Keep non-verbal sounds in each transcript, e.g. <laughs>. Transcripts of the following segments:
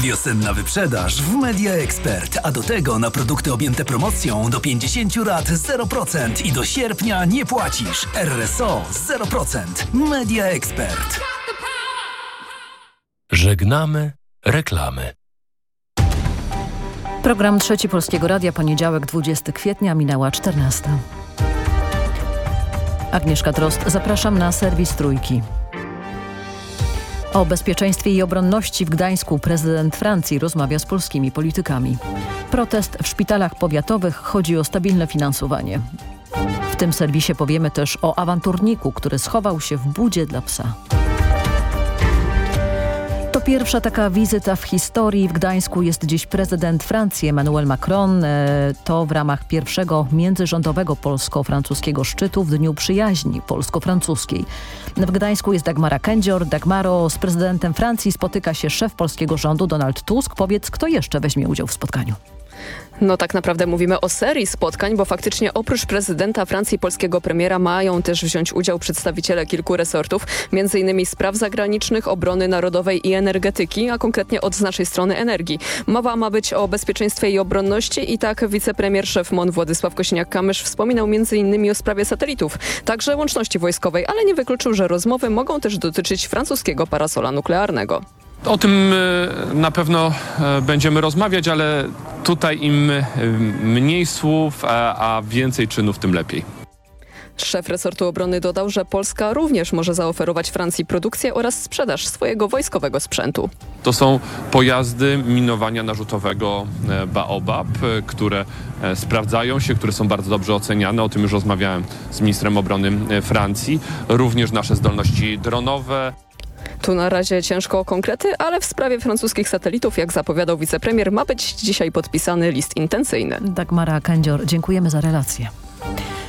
Wiosenna wyprzedaż w Media Expert, a do tego na produkty objęte promocją do 50 lat 0% i do sierpnia nie płacisz. RSO 0%. Media Expert. Żegnamy reklamy. Program Trzeci Polskiego Radia, poniedziałek 20 kwietnia, minęła 14. Agnieszka Drost, zapraszam na serwis Trójki. O bezpieczeństwie i obronności w Gdańsku prezydent Francji rozmawia z polskimi politykami. Protest w szpitalach powiatowych chodzi o stabilne finansowanie. W tym serwisie powiemy też o awanturniku, który schował się w budzie dla psa. Pierwsza taka wizyta w historii. W Gdańsku jest dziś prezydent Francji Emmanuel Macron. E, to w ramach pierwszego międzyrządowego polsko-francuskiego szczytu w Dniu Przyjaźni polsko-francuskiej. W Gdańsku jest Dagmara Kędzior. Dagmaro, z prezydentem Francji spotyka się szef polskiego rządu Donald Tusk. Powiedz, kto jeszcze weźmie udział w spotkaniu? No tak naprawdę mówimy o serii spotkań, bo faktycznie oprócz prezydenta Francji i polskiego premiera mają też wziąć udział przedstawiciele kilku resortów, m.in. spraw zagranicznych, obrony narodowej i energetyki, a konkretnie od naszej strony energii. Mowa ma być o bezpieczeństwie i obronności i tak wicepremier szef MON Władysław Kośniak-Kamysz wspominał m.in. o sprawie satelitów, także łączności wojskowej, ale nie wykluczył, że rozmowy mogą też dotyczyć francuskiego parasola nuklearnego. O tym e, na pewno e, będziemy rozmawiać, ale tutaj im e, mniej słów, a, a więcej czynów, tym lepiej. Szef resortu obrony dodał, że Polska również może zaoferować Francji produkcję oraz sprzedaż swojego wojskowego sprzętu. To są pojazdy minowania narzutowego Baobab, które sprawdzają się, które są bardzo dobrze oceniane. O tym już rozmawiałem z ministrem obrony Francji. Również nasze zdolności dronowe. Tu na razie ciężko o konkrety, ale w sprawie francuskich satelitów, jak zapowiadał wicepremier, ma być dzisiaj podpisany list intencyjny. Dagmara Kędzior, dziękujemy za relację.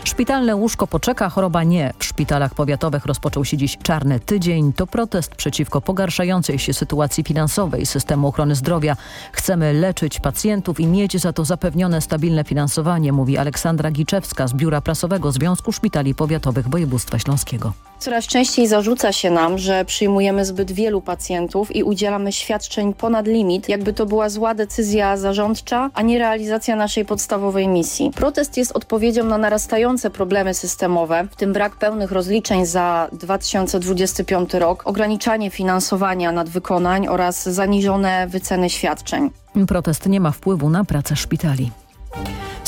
Szpitalne łóżko poczeka, choroba nie. W szpitalach powiatowych rozpoczął się dziś czarny tydzień. To protest przeciwko pogarszającej się sytuacji finansowej systemu ochrony zdrowia. Chcemy leczyć pacjentów i mieć za to zapewnione stabilne finansowanie, mówi Aleksandra Giczewska z Biura Prasowego Związku Szpitali Powiatowych Województwa Śląskiego. Coraz częściej zarzuca się nam, że przyjmujemy zbyt wielu pacjentów i udzielamy świadczeń ponad limit, jakby to była zła decyzja zarządcza, a nie realizacja naszej podstawowej misji. Protest jest odpowiedzią na narastające problemy systemowe, w tym brak pełnych rozliczeń za 2025 rok, ograniczanie finansowania nadwykonań oraz zaniżone wyceny świadczeń. Protest nie ma wpływu na pracę szpitali.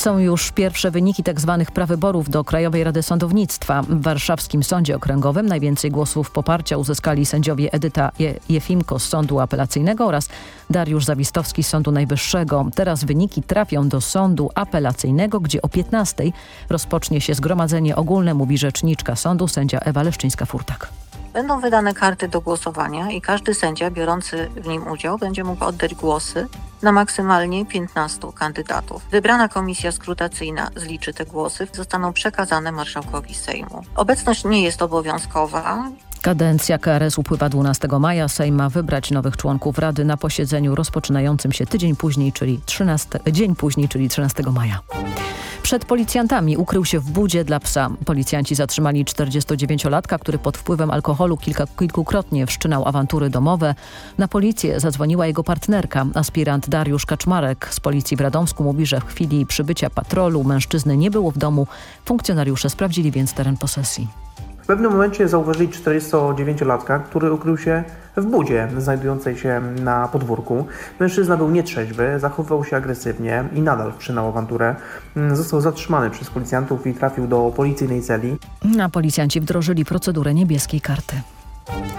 Są już pierwsze wyniki tzw. Tak prawyborów do Krajowej Rady Sądownictwa. W warszawskim Sądzie Okręgowym najwięcej głosów poparcia uzyskali sędziowie Edyta Je Jefimko z Sądu Apelacyjnego oraz Dariusz Zawistowski z Sądu Najwyższego. Teraz wyniki trafią do Sądu Apelacyjnego, gdzie o 15 rozpocznie się zgromadzenie ogólne, mówi rzeczniczka sądu sędzia Ewa Leszczyńska-Furtak. Będą wydane karty do głosowania i każdy sędzia biorący w nim udział będzie mógł oddać głosy na maksymalnie 15 kandydatów. Wybrana komisja skrutacyjna zliczy te głosy, zostaną przekazane marszałkowi Sejmu. Obecność nie jest obowiązkowa. Kadencja KRS upływa 12 maja. Sejm ma wybrać nowych członków Rady na posiedzeniu rozpoczynającym się tydzień później, czyli 13, dzień później, czyli 13 maja. Przed policjantami ukrył się w budzie dla psa. Policjanci zatrzymali 49-latka, który pod wpływem alkoholu kilka, kilkukrotnie wszczynał awantury domowe. Na policję zadzwoniła jego partnerka, aspirant Dariusz Kaczmarek z policji w Radomsku. Mówi, że w chwili przybycia patrolu mężczyzny nie było w domu. Funkcjonariusze sprawdzili więc teren posesji. W pewnym momencie zauważyli 49-latka, który ukrył się w budzie znajdującej się na podwórku. Mężczyzna był nietrzeźwy, zachowywał się agresywnie i nadal wszczynał awanturę. Został zatrzymany przez policjantów i trafił do policyjnej celi. Na policjanci wdrożyli procedurę niebieskiej karty.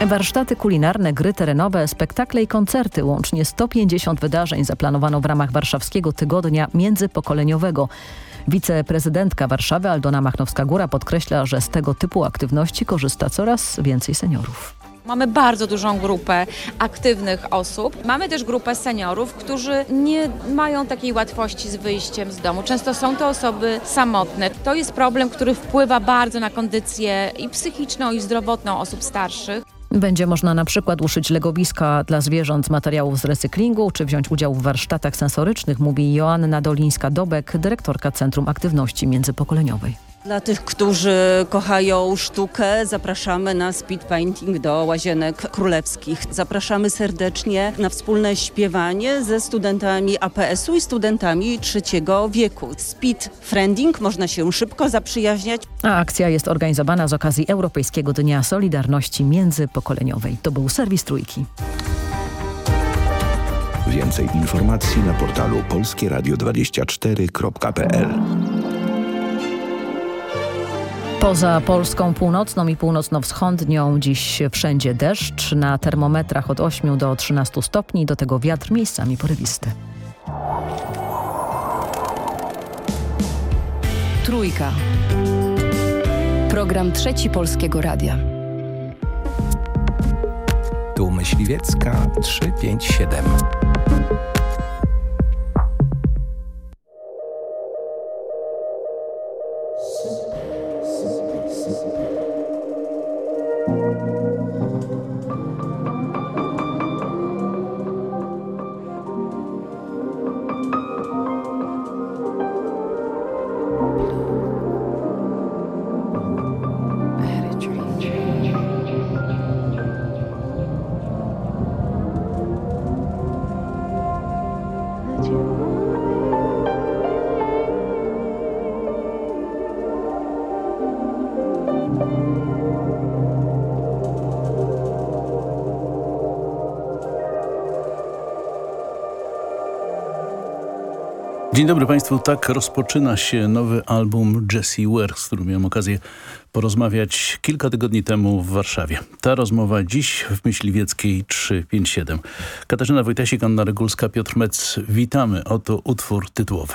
Warsztaty kulinarne, gry terenowe, spektakle i koncerty. Łącznie 150 wydarzeń zaplanowano w ramach Warszawskiego Tygodnia Międzypokoleniowego. Wiceprezydentka Warszawy Aldona Machnowska-Góra podkreśla, że z tego typu aktywności korzysta coraz więcej seniorów. Mamy bardzo dużą grupę aktywnych osób. Mamy też grupę seniorów, którzy nie mają takiej łatwości z wyjściem z domu. Często są to osoby samotne. To jest problem, który wpływa bardzo na kondycję i psychiczną, i zdrowotną osób starszych. Będzie można na przykład uszyć legowiska dla zwierząt z materiałów z recyklingu, czy wziąć udział w warsztatach sensorycznych, mówi Joanna Dolińska-Dobek, dyrektorka Centrum Aktywności Międzypokoleniowej. Dla tych, którzy kochają sztukę, zapraszamy na speed painting do Łazienek Królewskich. Zapraszamy serdecznie na wspólne śpiewanie ze studentami APS-u i studentami trzeciego wieku. Speed friending, można się szybko zaprzyjaźniać. A akcja jest organizowana z okazji Europejskiego Dnia Solidarności Międzypokoleniowej. To był serwis Trójki. Więcej informacji na portalu polskieradio24.pl Poza Polską północną i północno-wschodnią dziś wszędzie deszcz, na termometrach od 8 do 13 stopni, do tego wiatr miejscami porywisty. Trójka. Program Trzeci Polskiego Radia. Tu Myśliwiecka 357. Dzień dobry Państwu. Tak rozpoczyna się nowy album Jessie Ware, z którym miałem okazję porozmawiać kilka tygodni temu w Warszawie. Ta rozmowa dziś w Myśliwieckiej 357. Katarzyna Wojtasik, Anna Regulska, Piotr Mec. Witamy. Oto utwór tytułowy.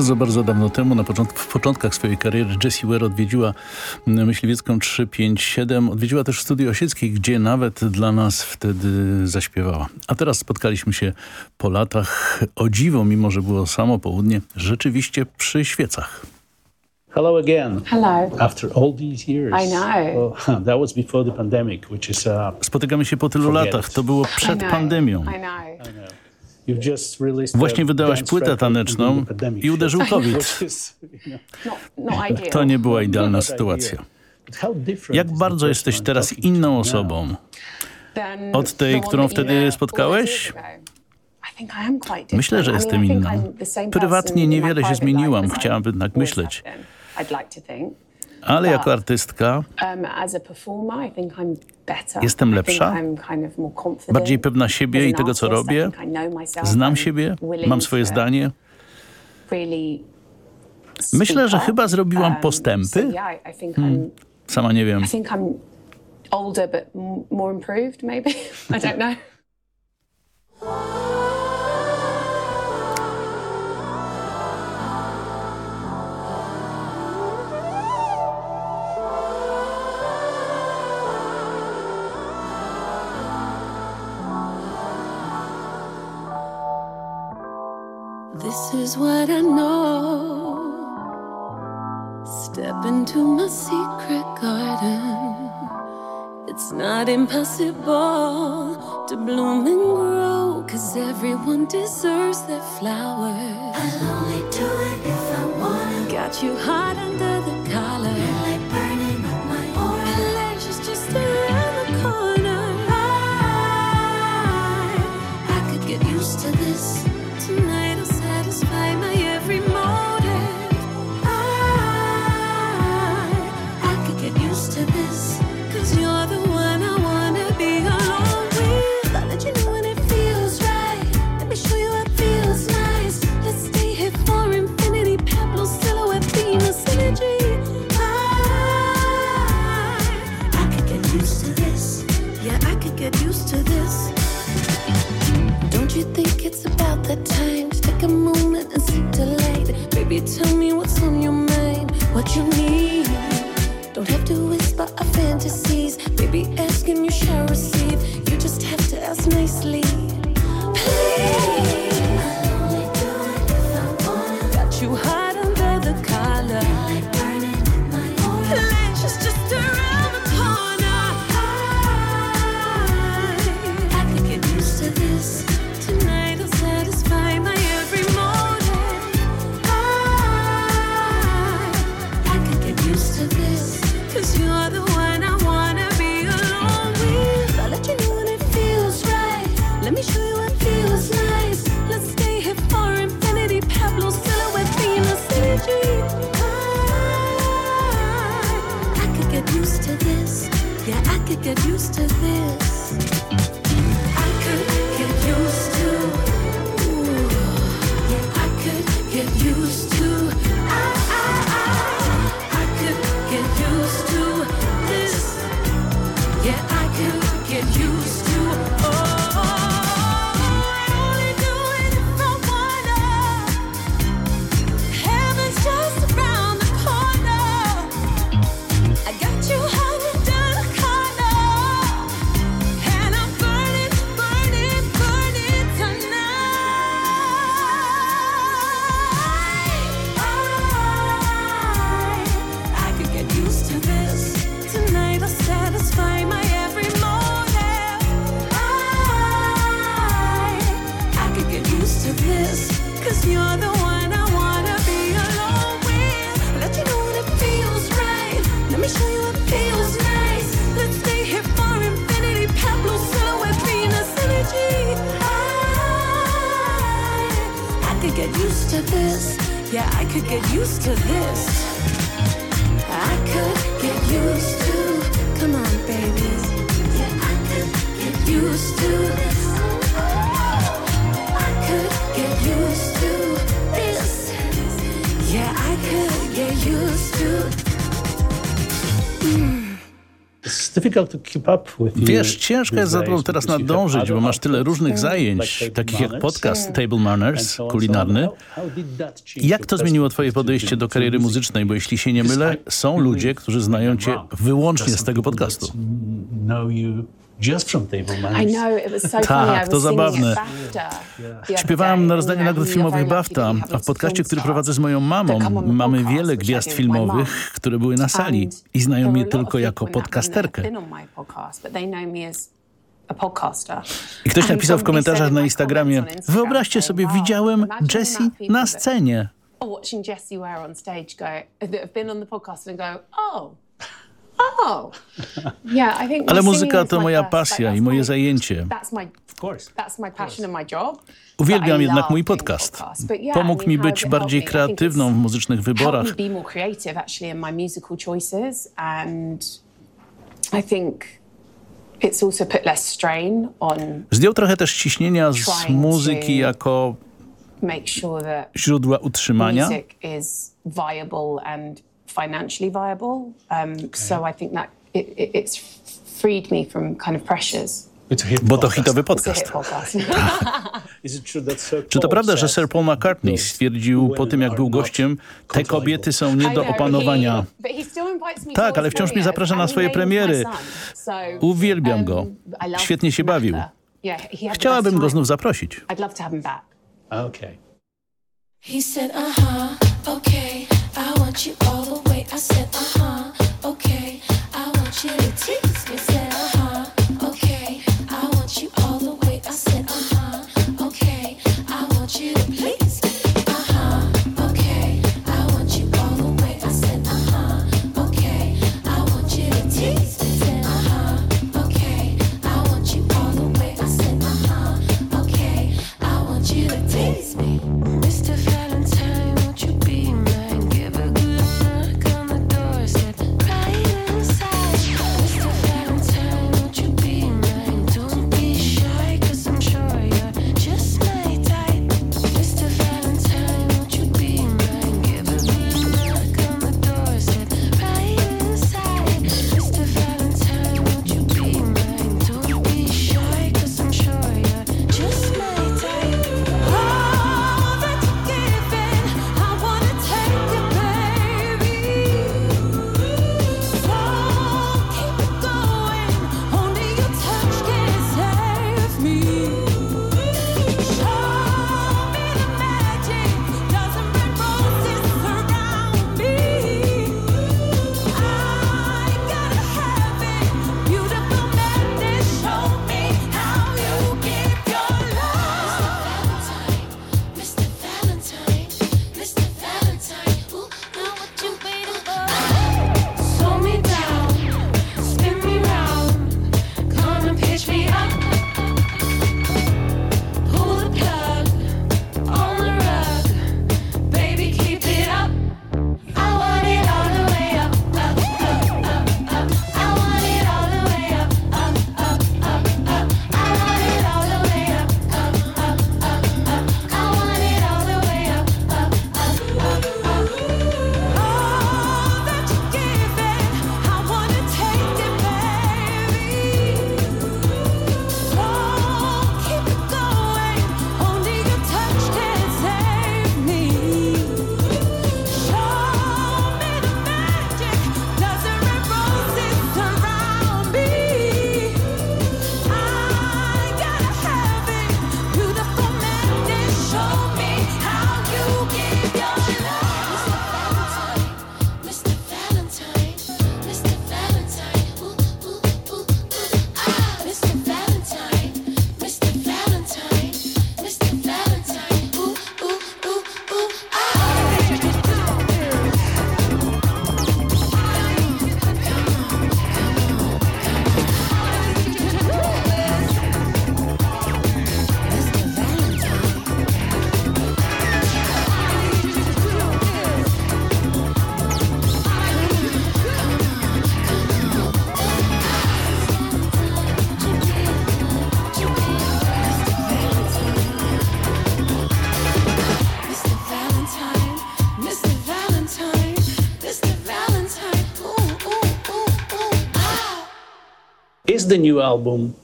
Bardzo, bardzo dawno temu, na początku, w początkach swojej kariery Jessie Ware odwiedziła Myśliwiecką 357. Odwiedziła też studio Osieckiej, gdzie nawet dla nas wtedy zaśpiewała. A teraz spotkaliśmy się po latach. O dziwo, mimo że było samo południe, rzeczywiście przy świecach. Hello again. Hello. After all these years. I know. Well, <laughs> that was before the pandemic, which is... Uh, Spotykamy się po tylu latach. To było przed pandemią. I know. Właśnie wydałaś płytę taneczną i uderzył COVID. <laughs> <laughs> To nie była idealna sytuacja. Jak bardzo jesteś teraz inną osobą? Od tej, którą wtedy spotkałeś? Myślę, że jestem inna. Prywatnie niewiele się zmieniłam, chciałabym tak myśleć. Ale jako artystka jestem lepsza, bardziej pewna siebie i tego, co robię. Znam siebie, mam swoje zdanie. Myślę, że chyba zrobiłam postępy. Hmm, sama nie wiem. older but more improved maybe <laughs> I don't know <laughs> This is what I know. Step into my secret garden. It's not impossible to bloom and grow, cause everyone deserves their flowers. I'll only do it if I wanna. Got you hot under the collar. Like burning up my aura. Pleasure's just around the corner. I, I could get used to this. Tell me what's on your mind, what you need. Don't have to whisper a fantasies. To this. Wiesz, ciężko jest za tobą teraz nadążyć, bo masz tyle różnych like zajęć, takich jak podcast Table Manners, kulinarny. Jak to zmieniło twoje podejście do kariery muzycznej? Bo jeśli się nie mylę, są ludzie, którzy znają cię wyłącznie z tego podcastu. Just from Table I Manners. know, it was so Tak. I to zabawne. Śpiewałam na rozdaniu nagród filmowych BAFTA, a have w podcaście, który prowadzę z moją mamą, mamy wiele I gwiazd filmowych, które były na sali i znają mnie tylko jako podcasterkę. I ktoś napisał w komentarzach na Instagramie, wyobraźcie sobie, "Wow, widziałem Jessie na scenie. watching Jessie Ware on stage go, that have been on the podcast and go, oh, oh. Yeah, I think my <laughs> Ale singing muzyka to moja pasja i moje zajęcie. That's my, that's my passion and my job. But Uwielbiam jednak mój podcast. podcasts. But yeah, Pomógł mi być bardziej kreatywną w muzycznych wyborach. Zdjął trochę też ciśnienia z muzyki jako make sure that źródła utrzymania. Financially viable. Um, So I think that it, it, it's freed me from kind of pressures. Bo to hitowy podcast. hit podcast. <laughs> <laughs> Is it true that Sir Czy to prawda, że Sir Paul McCartney stwierdził po tym, jak był gościem, te kobiety są nie do opanowania. he- but he still invites me to Tak, ale wciąż mnie zaprasza na swoje premiery. Uwielbiam go. um, Świetnie się bawił. Chciałabym go znów zaprosić. Back. Okay. I want you all the way. I said, uh huh, okay, I want you to tease me.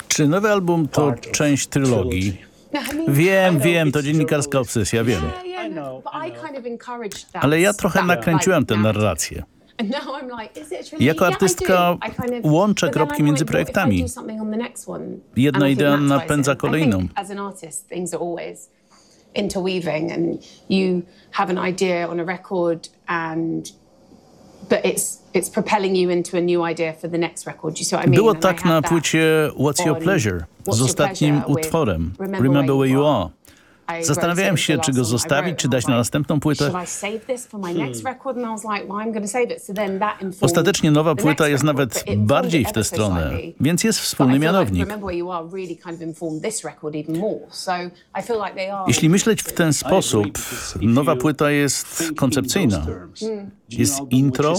Czy nowy album to część trylogii? Wiem, wiem, to dziennikarska obsesja, wiem. No, but I kind of encouraged that. Ale ja trochę nakręciłem tę narrację. Jako artystka łączę kropki między projektami. do something on the next one? Jedna idea napędza kolejną. As an artist, things are always interweaving, and you have an idea on a record, and Było tak na płycie What's Your Pleasure z ostatnim utworem. Remember Where You Are. Zastanawiałem się, czy go zostawić, czy dać na następną płytę. Hmm. Ostatecznie nowa płyta jest nawet bardziej w tę stronę, więc jest wspólny mianownik. Jeśli myśleć w ten sposób, nowa płyta jest koncepcyjna. Mm. Jest intro,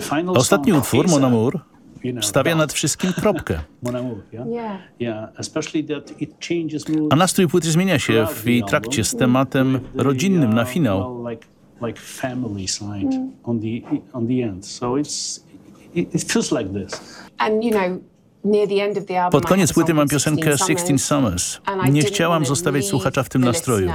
final ostatni utwór, Mon Amour, stawia nad wszystkim kropkę. <laughs> A nastrój płyty zmienia się w jej trakcie z tematem rodzinnym na finał. the album, Pod I koniec płyty mam piosenkę 16 Sixteen Summers. Nie chciałam zostawiać słuchacza w tym nastroju.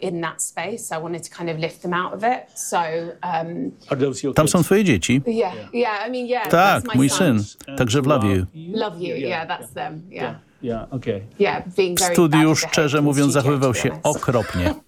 Listener In that space, I wanted to kind of lift them out of it. So, um, Are those your Tam są twoje dzieci? yeah, yeah. I mean, yeah. that's Tak, my mój son. syn. Także w Love You. Love you. Yeah, that's them. Yeah. Yeah, okay. Yeah, being W very studiu, szczerze mówiąc, zachowywał się okropnie. <laughs>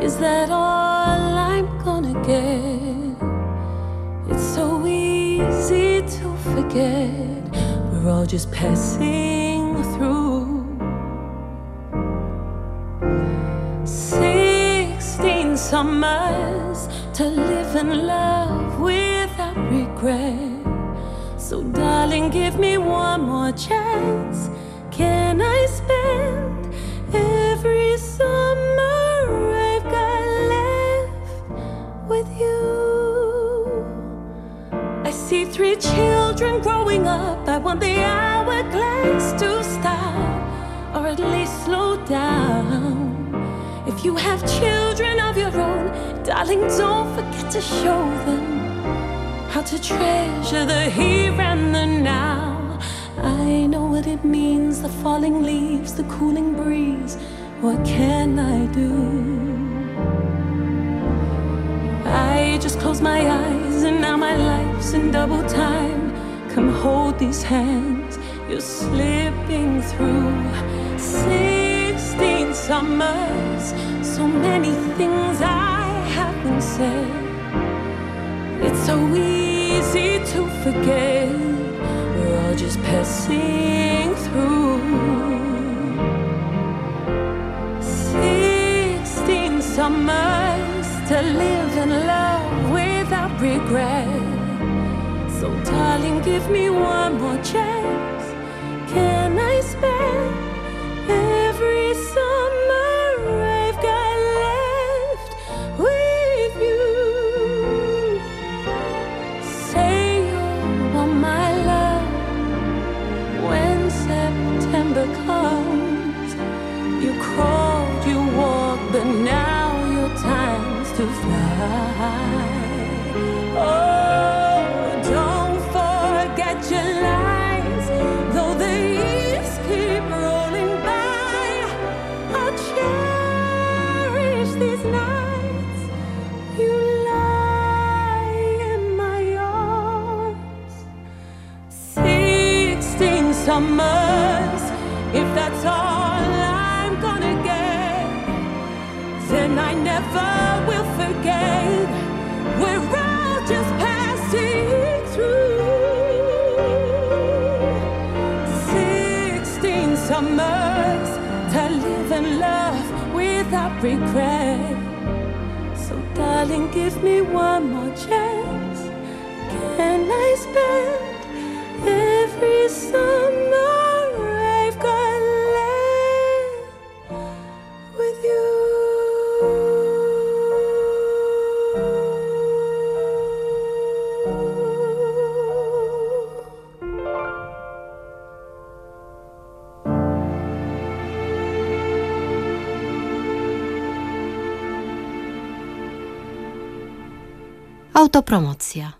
Is that all I'm gonna get? It's so easy to forget, we're all just passing through. Sixteen summers to live and love without regret. So, darling, give me one more chance. Want the hourglass to stop or at least slow down. If you have children of your own, darling, don't forget to show them how to treasure the here and the now. I know what it means the falling leaves, the cooling breeze. What can I do? I just close my eyes and now my life's in double time. Come hold these hands, you're slipping through. Sixteen summers, so many things I haven't said. It's so easy to forget. We're all just passing through. Sixteen summers to live and love without regret. So, darling, give me one more chance. Can I spend every summer I've got left with you? Say you are my love when September comes. You crawled, you walked, but now your time's to fly. Summers. If that's all I'm gonna get, then I never will forget. We're all just passing through. Sixteen summers to live and love without regret. So, darling, give me one more chance. Can I spend every summer Autopromocja.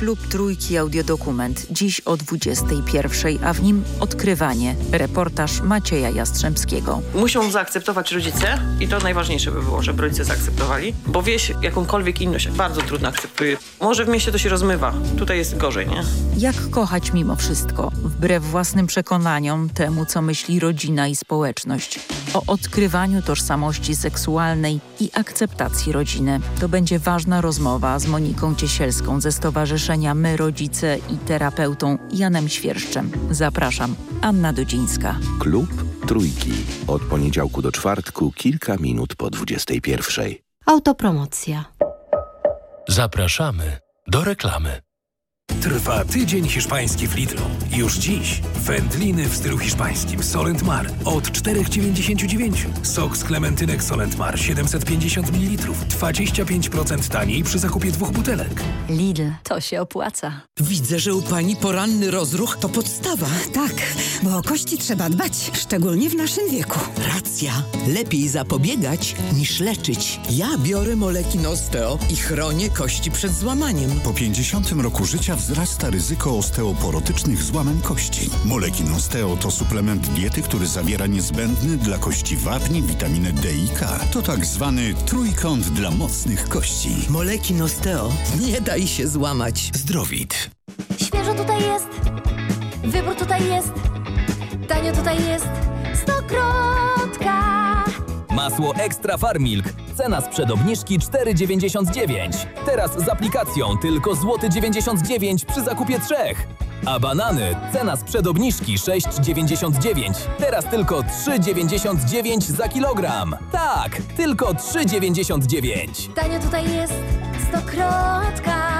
Klub Trójki Audiodokument. Dziś o 21, a w nim odkrywanie. Reportaż Macieja Jastrzębskiego. Muszą zaakceptować rodzice i to najważniejsze by było, żeby rodzice zaakceptowali, bo wieś jakąkolwiek inność bardzo trudno akceptuje. Może w mieście to się rozmywa, tutaj jest gorzej, nie? Jak kochać mimo wszystko, wbrew własnym przekonaniom, temu co myśli rodzina i społeczność. O odkrywaniu tożsamości seksualnej i akceptacji rodziny. To będzie ważna rozmowa z Moniką Ciesielską ze Stowarzyszenia My Rodzice i terapeutą Janem Świerszczem. Zapraszam, Anna Dudzińska. Klub Trójki. Od poniedziałku do czwartku, kilka minut po 21. Autopromocja. Zapraszamy do reklamy. Trwa tydzień hiszpański w Lidlu. Już dziś wędliny w stylu hiszpańskim Solent Mar od 4,99. Sok z klementynek Solent Mar 750 ml. 25% taniej przy zakupie dwóch butelek. Lidl, to się opłaca. Widzę, że u pani poranny rozruch to podstawa. Tak, bo o kości trzeba dbać, szczególnie w naszym wieku. Racja. Lepiej zapobiegać niż leczyć. Ja biorę moleki Osteo i chronię kości przed złamaniem. Po 50 roku życia wzrasta ryzyko osteoporotycznych złamań kości. Molekin Osteo to suplement diety, który zawiera niezbędny dla kości wapni, witaminę D i K. To tak zwany trójkąt dla mocnych kości. Molekin Osteo. Nie daj się złamać. Zdrowit. Świeżo tutaj jest, wybór tutaj jest, tanio tutaj jest, stokrotka. Masło Ekstra Farmilk. Cena sprzed obniżki 4,99. Teraz z aplikacją tylko złoty 99 przy zakupie trzech. A banany cena sprzed obniżki 6,99. Teraz tylko 3,99 za kilogram. Tak, tylko 3,99. Tanio tutaj jest, stokrotka.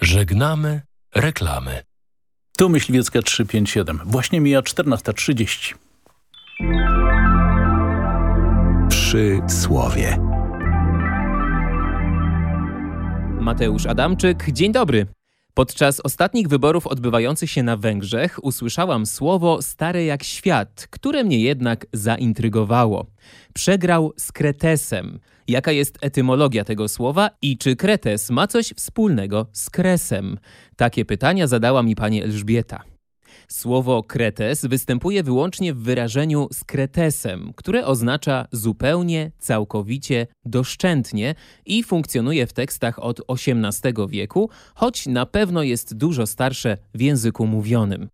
Żegnamy reklamy. Tu Myśliwiecka 357. Właśnie mija 14.30. Przy słowie. Mateusz Adamczyk, dzień dobry. Podczas ostatnich wyborów odbywających się na Węgrzech usłyszałam słowo stare jak świat, które mnie jednak zaintrygowało. Przegrał z kretesem. Jaka jest etymologia tego słowa i czy kretes ma coś wspólnego z kresem? Takie pytania zadała mi pani Elżbieta. Słowo kretes występuje wyłącznie w wyrażeniu z kretesem, które oznacza zupełnie, całkowicie, doszczętnie i funkcjonuje w tekstach od XVIII wieku, choć na pewno jest dużo starsze w języku mówionym.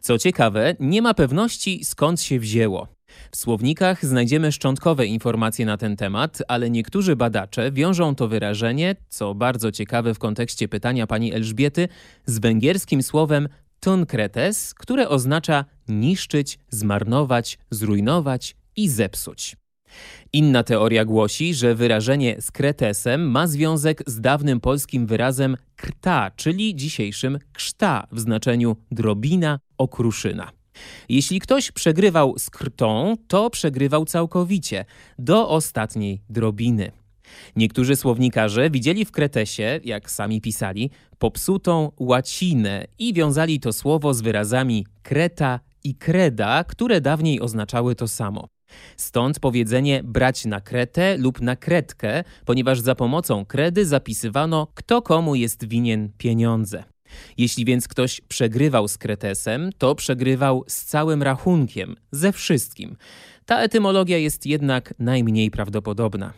Co ciekawe, nie ma pewności skąd się wzięło. W słownikach znajdziemy szczątkowe informacje na ten temat, ale niektórzy badacze wiążą to wyrażenie, co bardzo ciekawe w kontekście pytania pani Elżbiety, z węgierskim słowem tunkretes, które oznacza niszczyć, zmarnować, zrujnować i zepsuć. Inna teoria głosi, że wyrażenie z kretesem ma związek z dawnym polskim wyrazem krta, czyli dzisiejszym krzta w znaczeniu drobina, okruszyna. Jeśli ktoś przegrywał z krtą, to przegrywał całkowicie, do ostatniej drobiny. Niektórzy słownikarze widzieli w kretesie, jak sami pisali, popsutą łacinę i wiązali to słowo z wyrazami kreta i kreda, które dawniej oznaczały to samo. Stąd powiedzenie brać na kretę lub na kredkę, ponieważ za pomocą kredy zapisywano, kto komu jest winien pieniądze. Jeśli więc ktoś przegrywał z kretesem, to przegrywał z całym rachunkiem, ze wszystkim. Ta etymologia jest jednak najmniej prawdopodobna.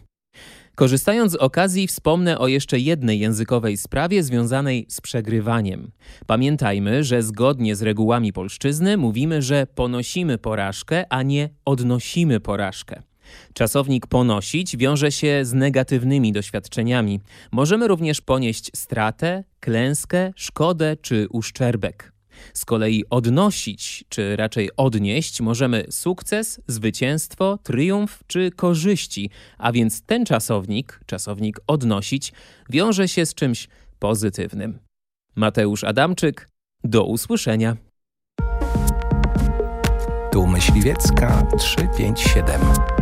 Korzystając z okazji, wspomnę o jeszcze jednej językowej sprawie związanej z przegrywaniem. Pamiętajmy, że zgodnie z regułami polszczyzny mówimy, że ponosimy porażkę, a nie odnosimy porażkę. Czasownik ponosić wiąże się z negatywnymi doświadczeniami. Możemy również ponieść stratę, klęskę, szkodę czy uszczerbek. Z kolei odnosić, czy raczej odnieść, możemy sukces, zwycięstwo, triumf czy korzyści, a więc ten czasownik, czasownik odnosić, wiąże się z czymś pozytywnym. Mateusz Adamczyk, do usłyszenia. Tu Myśliwiecka 357.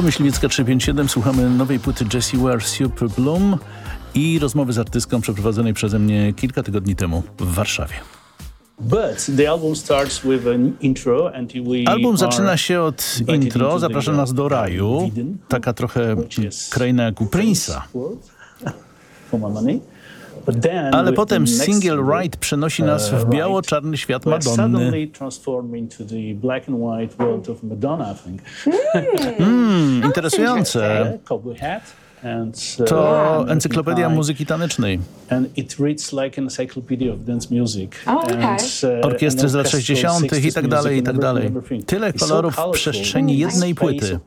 Tu Myśliwiecka 357, słuchamy nowej płyty Jessie Ware Super Bloom i rozmowy z artystką przeprowadzonej przeze mnie kilka tygodni temu w Warszawie. Album zaczyna się od intro, zaprasza nas do uh, raju, taka trochę kraina jak u Prince'a. <laughs> Ale potem single Ride przenosi nas uh, w biało-czarny świat Madonny. Mm, interesujące. Uh, To encyklopedia muzyki tanecznej. And it reads like an encyclopedia of dance music. Okay. And, uh, Orkiestry z lat and orchestral 60. i 60s tak dalej, i tak dalej. Tyle kolorów w przestrzeni jednej płyty.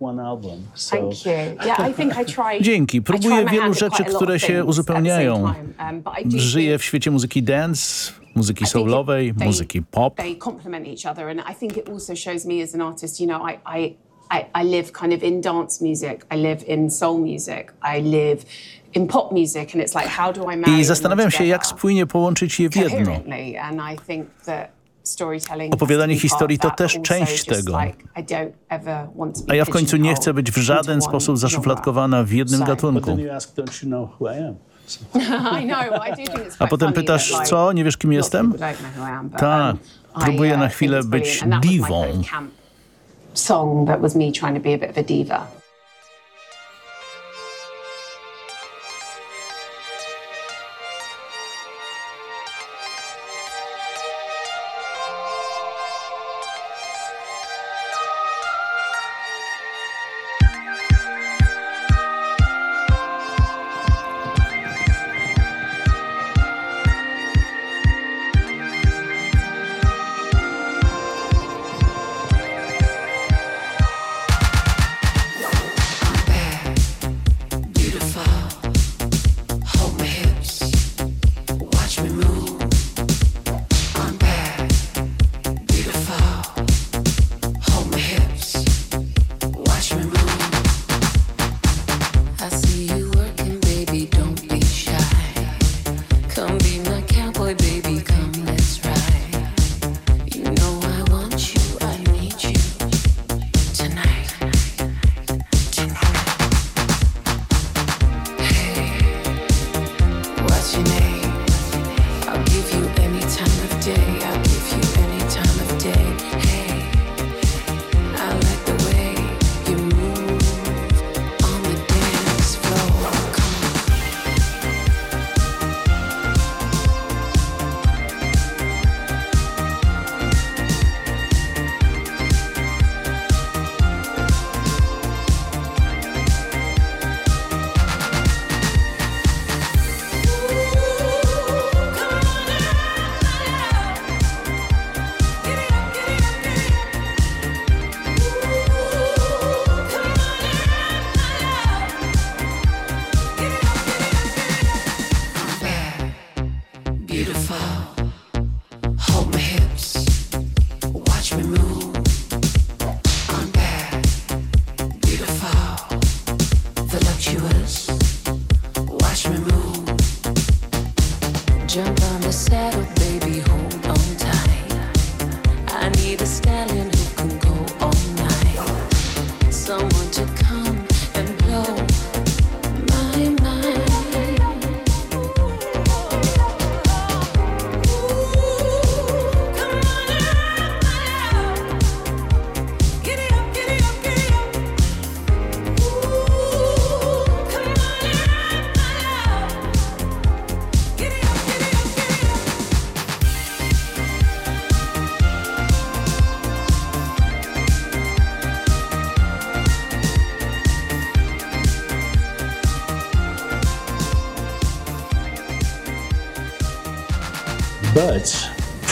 Dzięki. Próbuję wielu rzeczy, które się uzupełniają. um, Żyję w świecie muzyki dance, muzyki soulowej, muzyki pop. I I live kind of in dance music. I live in soul music. I live in pop music and it's like how do I zastanawiam się, jak spójnie połączyć je w jedno. coherently and I think that storytelling Opowiadanie historii to też część tego. A ja w końcu nie chcę być w żaden sposób zaszufladkowana w jednym gatunku. A potem pytasz, co? Nie wiesz, kim jestem? Tak. um, Próbuję uh, na think chwilę być diwą. Song that was me trying to be a bit of a diva.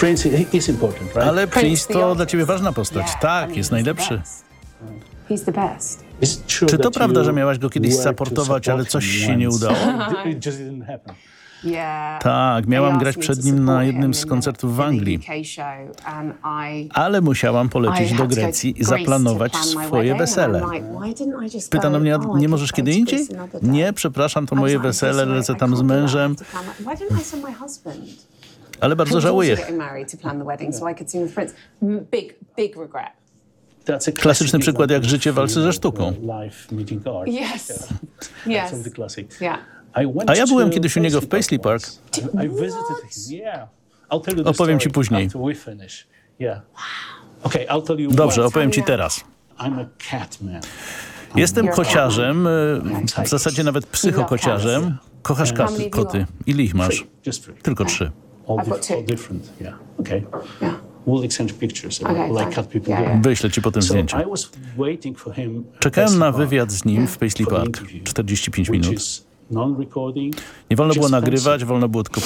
Prince is important, right? Ale Prince to dla ciebie ważna postać. Tak, jest najlepszy. He's the best. Is it true Czy to prawda, że miałaś go kiedyś supportować, ale coś him się nie udało? <laughs> Tak, miałam grać przed nim na jednym z koncertów w Anglii. Ale musiałam polecieć do Grecji i zaplanować swoje wesele. Pytano mnie, oh, nie możesz kiedy indziej? Nie, przepraszam, to moje wesele, "Listen, lecę tam z mężem, ale bardzo żałuję. getting married to plan the wedding, so I could sing with Prince. M- Big, big regret. That's a Klasyczny przykład jak życie of walczy ze sztuką. Yes. <laughs> Yes. A ja byłem kiedyś u niego w Paisley Park. Opowiem ci później. Dobrze, opowiem ci teraz. Jestem kociarzem, e, w zasadzie nawet psychokociarzem. Kochasz katy, koty. Ile ich masz? Tylko trzy. All, I've got two. all different. Yeah. Okay. We'll exchange pictures Okay, like fine. cat people Yeah, do. yeah. Wyślę ci potem So zdjęcie. I was waiting for him at Czekałem Paisley na Park wywiad z nim w Paisley for the Park. interview, 45 which minut. is non-recording. Nie wolno było nagrywać, wolno było tylko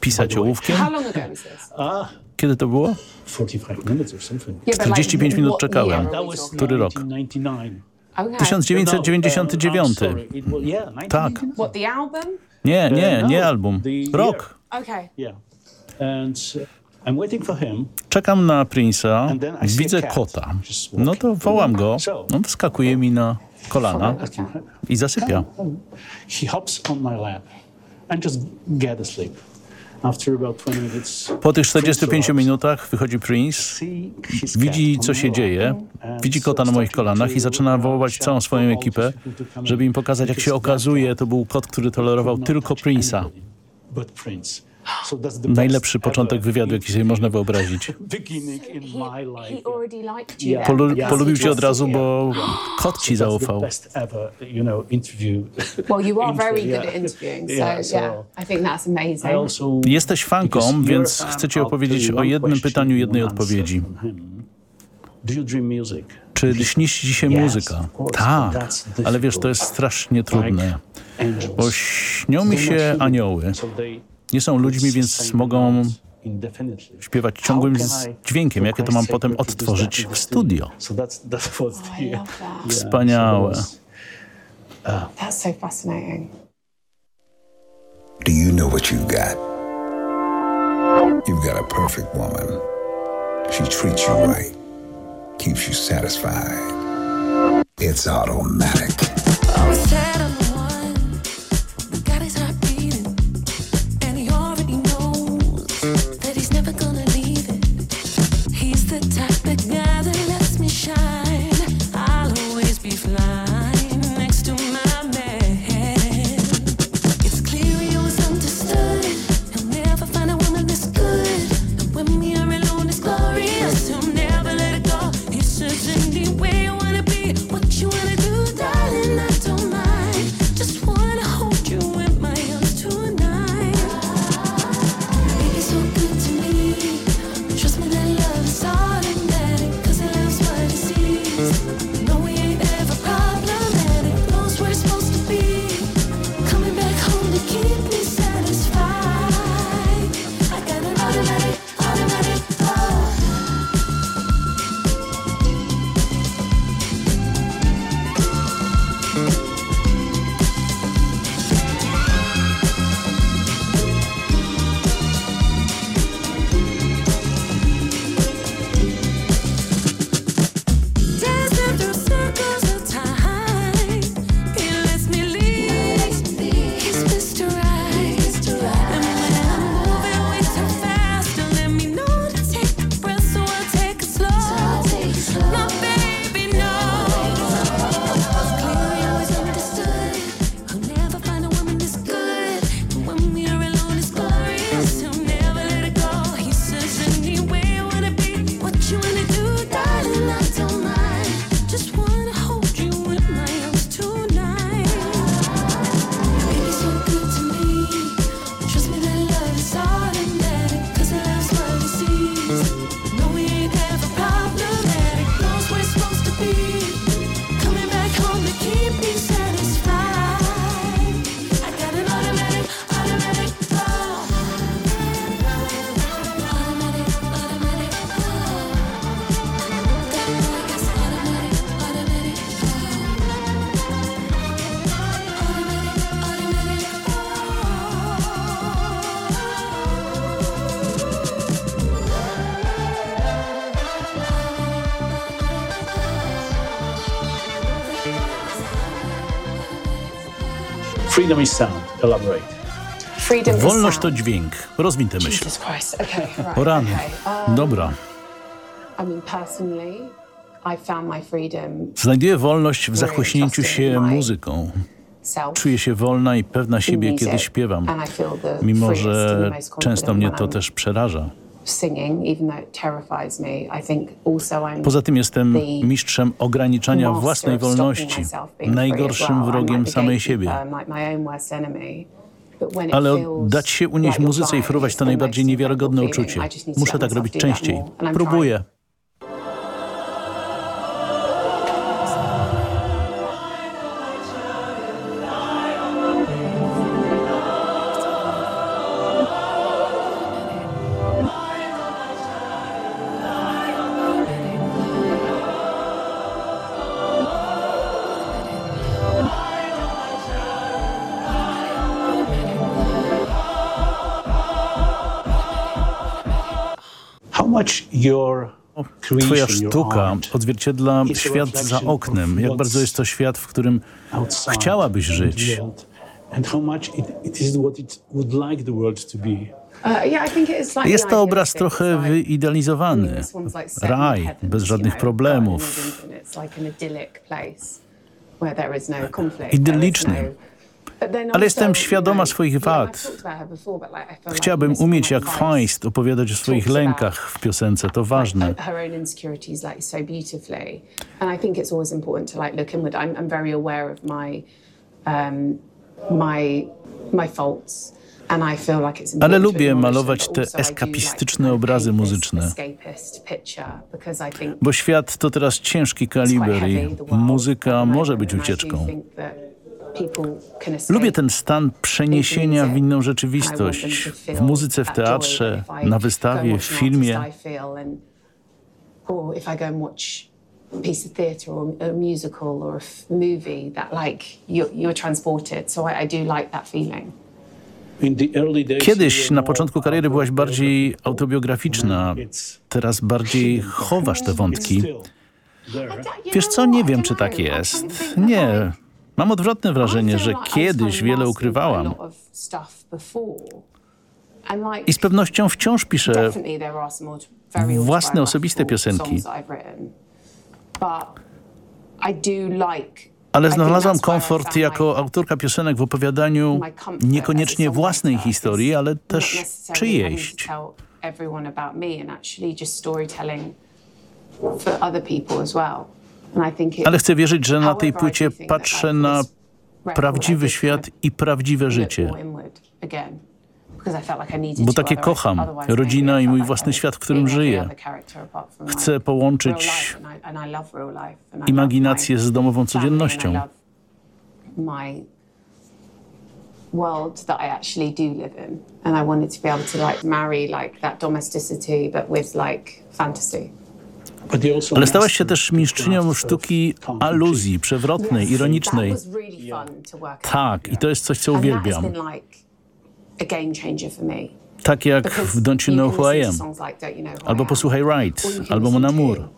pisać ołówkiem. How long ago was this? <laughs> Ah, Kiedy to było? 45 minutes or something. Yeah, but 45 like, minut what czekałem. year are That we was talking? Który rok? 1999. Okay. 1999. No, uh, I'm sorry. It was, yeah, Tak. 1999. What, the album? Nie, nie, No, nie album. year. Rok. Okay. Yeah. Czekam na Prince'a, widzę kota. No to wołam go, on wskakuje mi na kolana i zasypia. Po tych 45 minutach wychodzi Prince, widzi co się dzieje, widzi kota na moich kolanach i zaczyna wołać całą swoją ekipę, żeby im pokazać jak się okazuje, to był kot, który tolerował tylko Prince'a. Najlepszy początek wywiadu, jaki sobie można wyobrazić. <laughs> Polu polubił cię od razu, bo <gasps> kot ci zaufał. <laughs> Jesteś fanką, więc chcę ci opowiedzieć o jednym pytaniu, jednej odpowiedzi. Czy śni ci się muzyka? Tak, ale wiesz, to jest strasznie trudne, bo śnią mi się anioły nie są ludźmi, więc mogą śpiewać ciągłym dźwiękiem. Jakie to mam potem odtworzyć w studio? Wspaniałe. That's so fascinating. Do you know what you've got? You've got a perfect woman. She treats you right, keeps you satisfied. It's automatic. Freedom is sound. Elaborate. Wolność to dźwięk. Rozwite myśl. O rany. Dobra. Znajduję wolność w zachłyśnięciu się muzyką. Czuję się wolna i pewna siebie, kiedy śpiewam, mimo że często mnie to też przeraża. Poza tym jestem mistrzem ograniczania własnej wolności, najgorszym wrogiem samej siebie. Ale dać się unieść muzyce i fruwać to najbardziej niewiarygodne uczucie. Muszę tak robić częściej. Próbuję. Twoja sztuka odzwierciedla świat za oknem, jak bardzo jest to świat, w którym chciałabyś żyć. Jest to obraz trochę wyidealizowany. Raj, bez żadnych problemów. Idylliczny. Ale jestem świadoma swoich wad. Chciałabym umieć jak Feist opowiadać o swoich lękach w piosence, to ważne. Ale lubię malować te eskapistyczne obrazy muzyczne. Bo świat to teraz ciężki kaliber i muzyka może być ucieczką. Lubię ten stan przeniesienia w inną rzeczywistość. W muzyce, w teatrze, na wystawie, w filmie. piece of theatre or a musical or a movie that like you're, you're transported. So I, I do like that feeling. Kiedyś na początku kariery byłaś bardziej autobiograficzna, teraz bardziej chowasz te wątki. Wiesz co, nie wiem, czy tak jest. Nie, Mam odwrotne wrażenie, że kiedyś wiele ukrywałam. I z pewnością wciąż piszę własne osobiste piosenki. Ale znalazłam komfort jako autorka piosenek w opowiadaniu niekoniecznie własnej historii, ale też czyjejś. For other people as well. Ale chcę wierzyć, że na tej płycie patrzę na prawdziwy świat i prawdziwe życie. Bo takie kocham. Rodzina i mój własny świat, w którym żyję. Chcę połączyć imaginację z domową codziennością. world that I actually do live in. And I wanted to be able to like marry like that domesticity but with like fantasy. Ale stałaś się też mistrzynią sztuki aluzji, przewrotnej, ironicznej. Tak, i to jest coś, co uwielbiam. Tak jak w Don't You Know Who I Am, albo posłuchaj Ride, albo Mon Amour.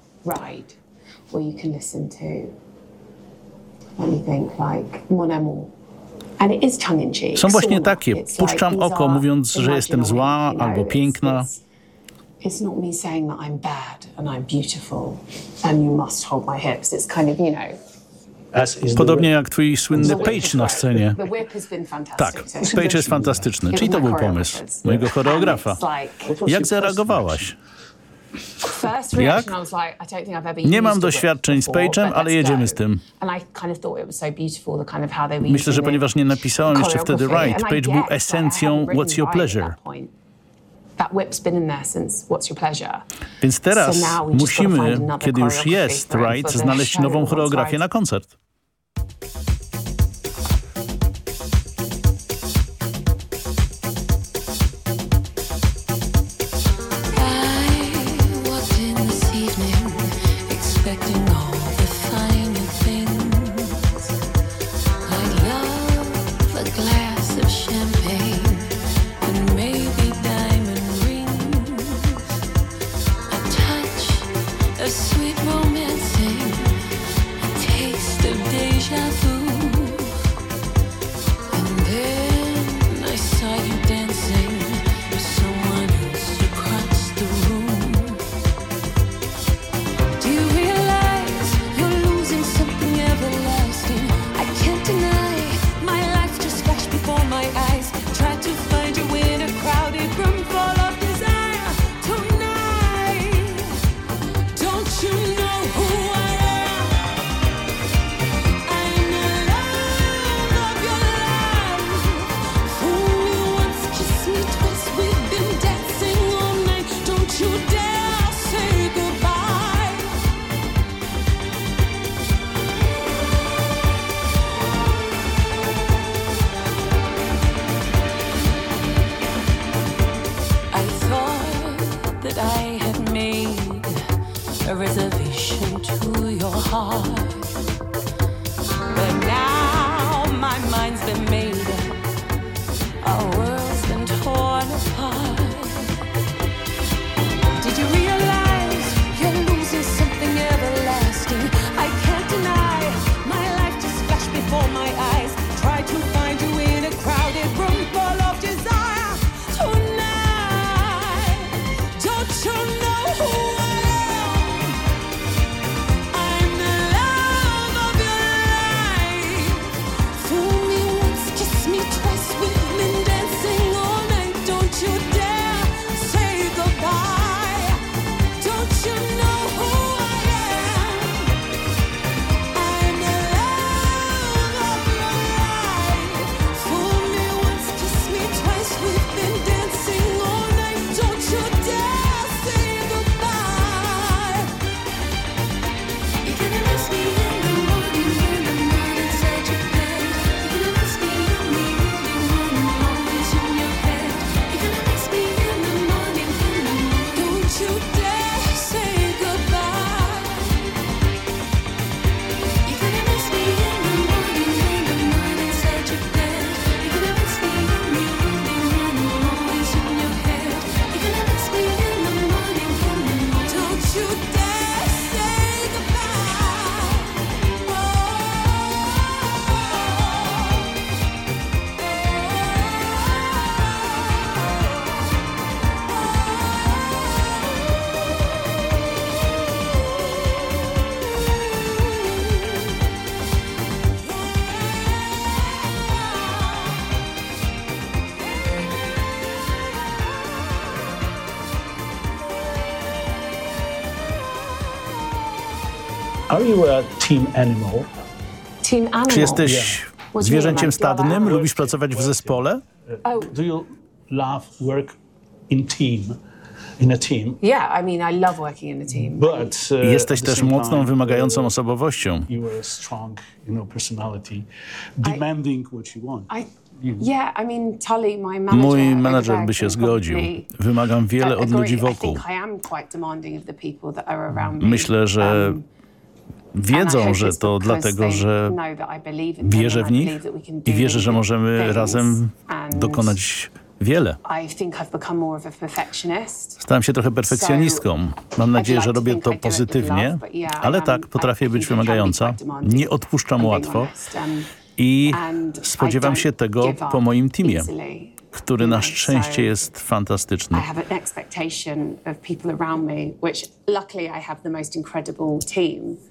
Są właśnie takie. Puszczam oko, mówiąc, że jestem zła albo piękna. It's not me saying that I'm bad and I'm beautiful and you must hold my hips. It's kind of, you know, Podobnie jak twój słynny Page na scenie. Tak, Page jest fantastyczny. Czyli to był pomysł mojego choreografa. Jak zareagowałaś? Jak? Nie mam doświadczeń z Page'em, ale jedziemy z tym. Myślę, że ponieważ nie napisałam jeszcze wtedy Right, Page był esencją What's Your Pleasure. Więc teraz so musimy, kiedy już jest Right, znaleźć nową choreografię na koncert. heart. Are you a team animal? Team animal. Czy jesteś zwierzęciem stadnym? Lubisz pracować w zespole? Oh. Do you love work in team? In a team? Yeah, I mean, I love working in a team. But, uh, Jesteś też mocną, wymagającą uh, osobowością. You are a strong, you know, personality, demanding what you want. I, yeah, I mean, Tully, my manager. Mój menadżer by się zgodził. Wymagam wiele od ludzi wokół. Myślę, że Um, wiedzą, że to dlatego, że wierzę w nich i wierzę, że możemy razem dokonać wiele. Stałem się trochę perfekcjonistką. Mam nadzieję, że robię to pozytywnie, ale tak, potrafię być wymagająca. Nie odpuszczam łatwo i spodziewam się tego po moim teamie, który na szczęście jest fantastyczny. I have an expectation of people around me, which luckily I have the most incredible team that we work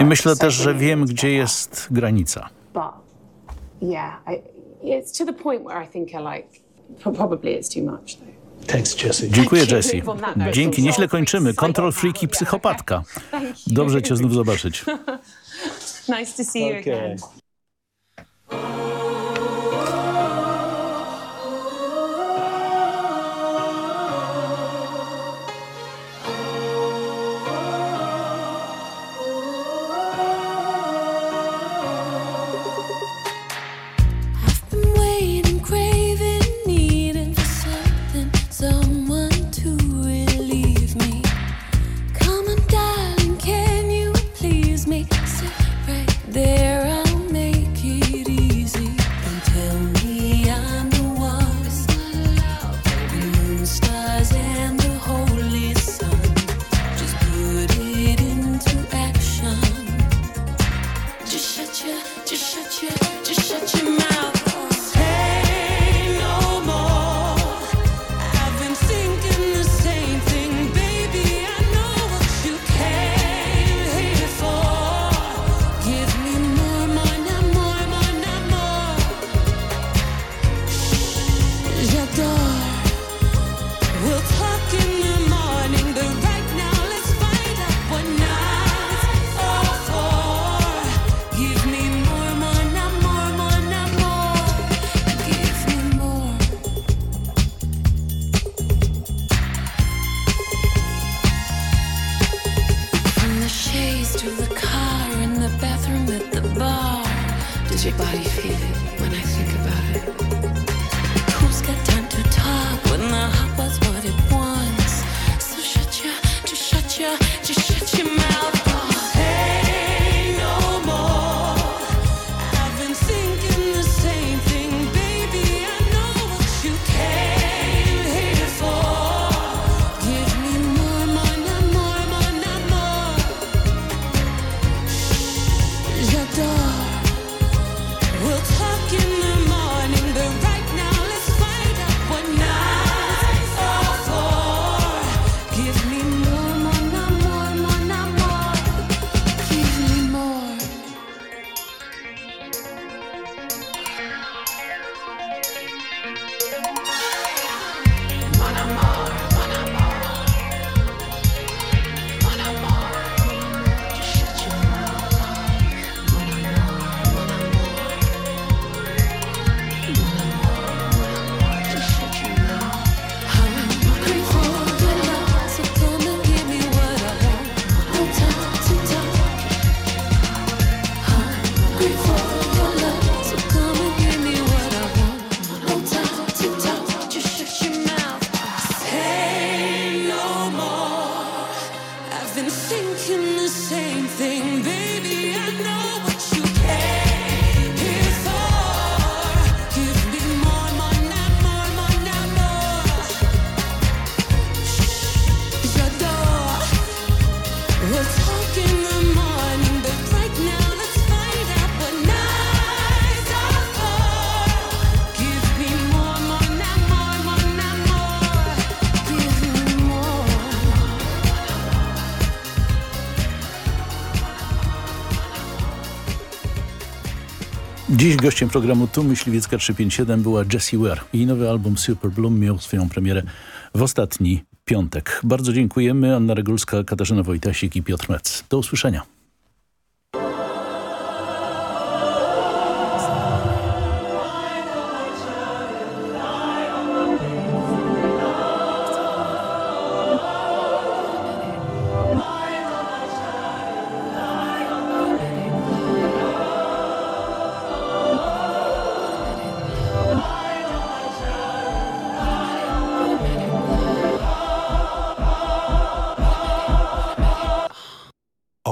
I myślę też, że wiem, gdzie jest granica. But yeah, I, it's to the point where I think I like pro- probably it's too much though. Thanks, Jesse. Dziękuję, note. Dzięki, nieźle kończymy. Control Freak i psychopatka. Dobrze cię znów zobaczyć. <laughs> nice to see you again. Dziś gościem programu Tu Myśliwiecka 357 była Jessie Ware. Jej nowy album Super Bloom miał swoją premierę w ostatni piątek. Bardzo dziękujemy. Anna Regulska, Katarzyna Wojtasik i Piotr Mec. Do usłyszenia.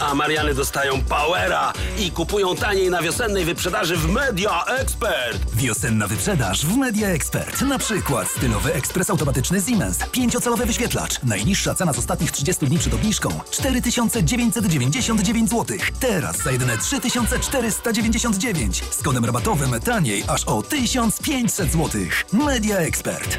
A Mariany dostają powera i kupują taniej na wiosennej wyprzedaży w Media Expert. Wiosenna wyprzedaż w Media Expert. Na przykład stylowy ekspres automatyczny Siemens. Pięciocalowy wyświetlacz. Najniższa cena z ostatnich 30 dni przed obniżką 4999 zł. Teraz za jedyne 3499. Z kodem rabatowym taniej aż o 1500 zł. Media Expert.